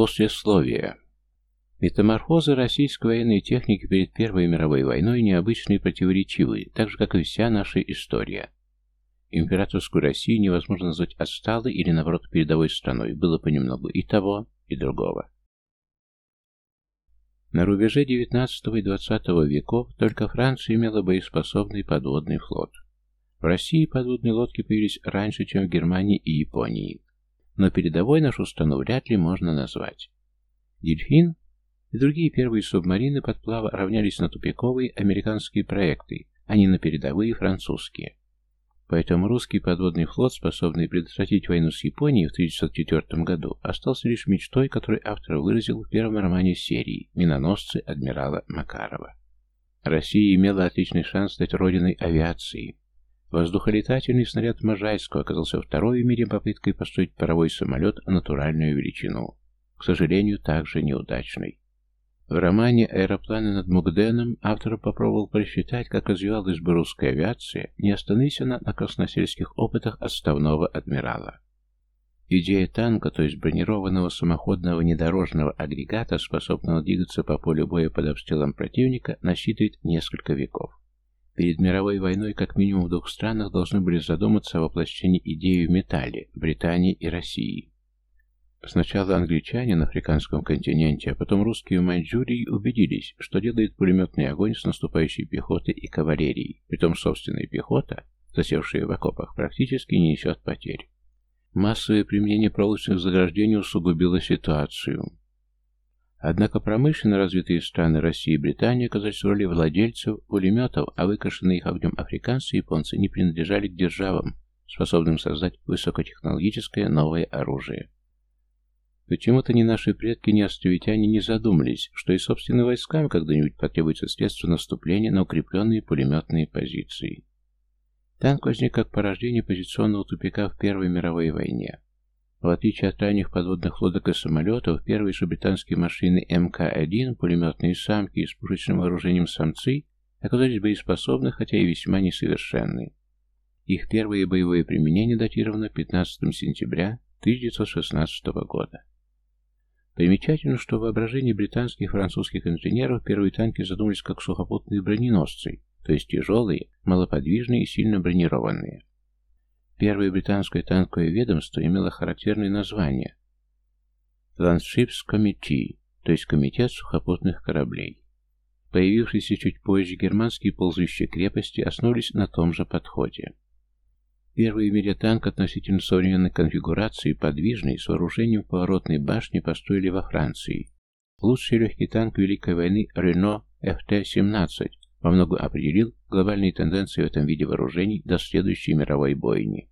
Послесловие. Метаморфозы российской военной техники перед Первой мировой войной необычные и противоречивые, так же, как и вся наша история. Императорскую Россию невозможно назвать отсталой или, наоборот, передовой страной. Было понемногу и того, и другого. На рубеже XIX и XX веков только Франция имела боеспособный подводный флот. В России подводные лодки появились раньше, чем в Германии и Японии. Но передовой нашу страну вряд ли можно назвать. Дельфин и другие первые субмарины подплава равнялись на тупиковые американские проекты, а не на передовые французские. Поэтому русский подводный флот, способный предотвратить войну с Японией в 1904 году, остался лишь мечтой, которую автор выразил в первом романе серии «Миноносцы адмирала Макарова». Россия имела отличный шанс стать родиной авиации. Воздухолетательный снаряд Можайского оказался второй в мире попыткой построить паровой самолет на натуральную величину. К сожалению, также неудачной. В романе «Аэропланы над Мугденом» автор попробовал просчитать, как развивалась бы русская авиация, не остановись она на красносельских опытах отставного адмирала. Идея танка, то есть бронированного самоходного внедорожного агрегата, способного двигаться по полю боя под обстрелом противника, насчитывает несколько веков. Перед мировой войной как минимум в двух странах должны были задуматься о воплощении идеи в металле – Британии и России. Сначала англичане на африканском континенте, а потом русские в Маньчжурии убедились, что делает пулеметный огонь с наступающей пехотой и кавалерией, притом собственная пехота, засевшая в окопах, практически не несет потерь. Массовое применение проволочных заграждений усугубило ситуацию. Однако промышленно развитые страны России и Британии оказались в роли владельцев пулеметов, а выкашенные их огнем африканцы и японцы не принадлежали к державам, способным создать высокотехнологическое новое оружие. Почему-то ни наши предки, ни островитяне не задумались, что и собственным войскам когда-нибудь потребуется средства наступления на укрепленные пулеметные позиции. Танк возник как порождение позиционного тупика в Первой мировой войне. В отличие от ранних подводных лодок и самолетов, первые же британские машины МК-1, пулеметные самки и с пушечным вооружением самцы, оказались боеспособны, хотя и весьма несовершенны. Их первое боевое применение датировано 15 сентября 1916 года. Примечательно, что в воображении британских и французских инженеров первые танки задумались как сухопутные броненосцы, то есть тяжелые, малоподвижные и сильно бронированные. Первое британское танковое ведомство имело характерное название Landships Committee, то есть Комитет сухопутных кораблей. Появившиеся чуть позже германские ползущие крепости основывались на том же подходе. Первый в мире танк относительно современной конфигурации, подвижный, с вооружением поворотной башни построили во Франции. Лучший легкий танк Великой войны Рено ФТ-17 во многом определил глобальные тенденции в этом виде вооружений до следующей мировой бойни.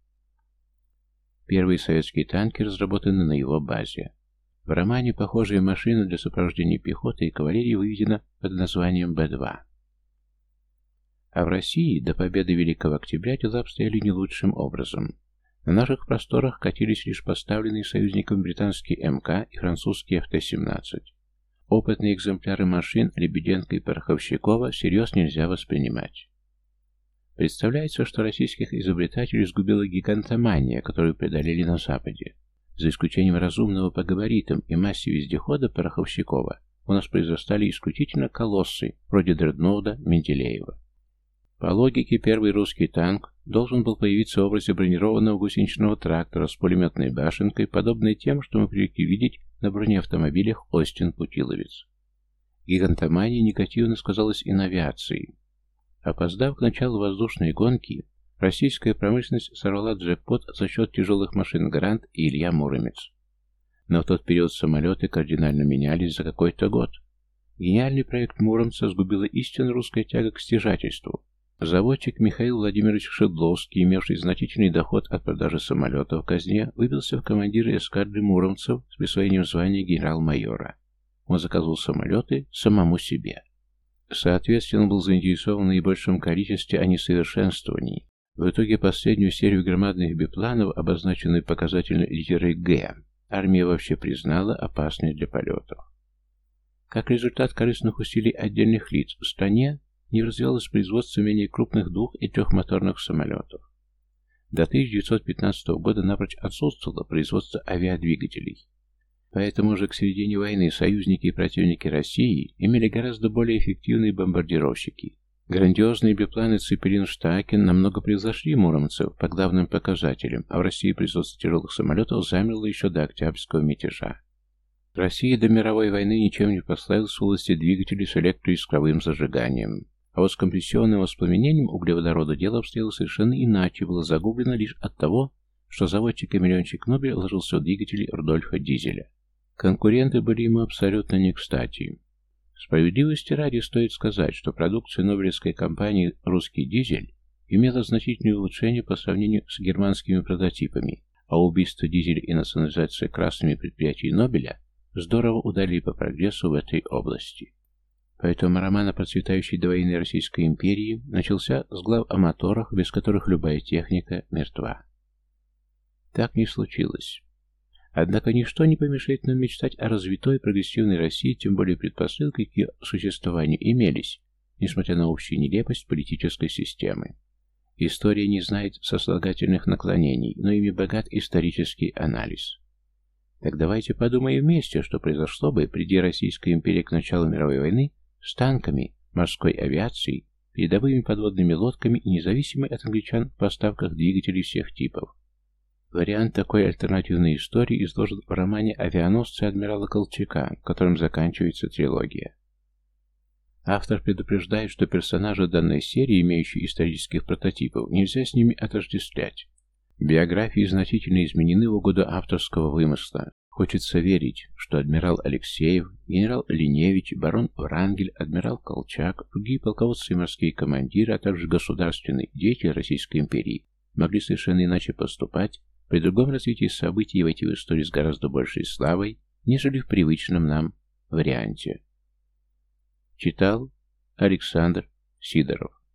Первые советские танки разработаны на его базе. В романе похожая машина для сопровождения пехоты и кавалерии выведена под названием Б-2. А в России до победы Великого Октября дела обстояли не лучшим образом. На наших просторах катились лишь поставленные союзникам британские МК и французские ФТ-17. Опытные экземпляры машин Лебеденко и Пороховщикова всерьез нельзя воспринимать. Представляется, что российских изобретателей сгубила гигантомания, которую преодолели на Западе. За исключением разумного по габаритам и массе вездехода Пороховщикова, у нас произрастали исключительно колоссы, вроде Дредноуда Менделеева. По логике, первый русский танк должен был появиться в образе бронированного гусеничного трактора с пулеметной башенкой, подобной тем, что мы привыкли видеть на бронеавтомобилях Остин-Путиловец. Гигантомания негативно сказалась и на авиации. Опоздав к началу воздушной гонки, российская промышленность сорвала джекпот за счет тяжелых машин «Грант» и Илья Муромец. Но в тот период самолеты кардинально менялись за какой-то год. Гениальный проект Муромца сгубила истинно русская тяга к стяжательству, Заводчик Михаил Владимирович Шедловский, имевший значительный доход от продажи самолетов в казне, выбился в командиры эскадры муромцев с присвоением звания генерал-майора. Он заказывал самолеты самому себе. Соответственно, он был заинтересован в наибольшем количестве, а не совершенствовании. В итоге последнюю серию громадных бипланов, обозначенную показательной литерой «Г», армия вообще признала опасной для полетов. Как результат корыстных усилий отдельных лиц в стране, не развивалось производство менее крупных двух- и трехмоторных самолетов. До 1915 года напрочь отсутствовало производство авиадвигателей. Поэтому уже к середине войны союзники и противники России имели гораздо более эффективные бомбардировщики. Грандиозные бипланы Цепелин-Штакен намного превзошли муромцев по главным показателям, а в России производство тяжелых самолетов замерло еще до октябрьского мятежа. Россия до мировой войны ничем не прославилась в области двигателей с электроискровым зажиганием. А вот с компрессионным воспламенением углеводорода дело обстояло совершенно иначе, было загублено лишь от того, что заводчик и миллиончик Нобель вложился в двигатели Рудольфа Дизеля. Конкуренты были ему абсолютно не кстати. Справедливости ради стоит сказать, что продукция нобелевской компании «Русский дизель» имела значительное улучшение по сравнению с германскими прототипами, а убийство дизеля и национализация красными предприятий Нобеля здорово ударили по прогрессу в этой области. Поэтому роман о процветающей довоенной Российской империи начался с глав о моторах, без которых любая техника мертва. Так не случилось. Однако ничто не помешает нам мечтать о развитой прогрессивной России, тем более предпосылки к ее существованию имелись, несмотря на общую нелепость политической системы. История не знает сослагательных наклонений, но ими богат исторический анализ. Так давайте подумаем вместе, что произошло бы, приди Российская империя к началу мировой войны с танками, морской авиацией, передовыми подводными лодками и независимой от англичан в поставках двигателей всех типов. Вариант такой альтернативной истории изложен в романе «Авианосцы адмирала Колчака», которым заканчивается трилогия. Автор предупреждает, что персонажи данной серии, имеющие исторических прототипов, нельзя с ними отождествлять. Биографии значительно изменены в угоду авторского вымысла. Хочется верить, что адмирал Алексеев, генерал Линевич, барон Врангель, адмирал Колчак, другие полководцы и морские командиры, а также государственные деятели Российской империи могли совершенно иначе поступать при другом развитии событий войти в историю с гораздо большей славой, нежели в привычном нам варианте. Читал Александр Сидоров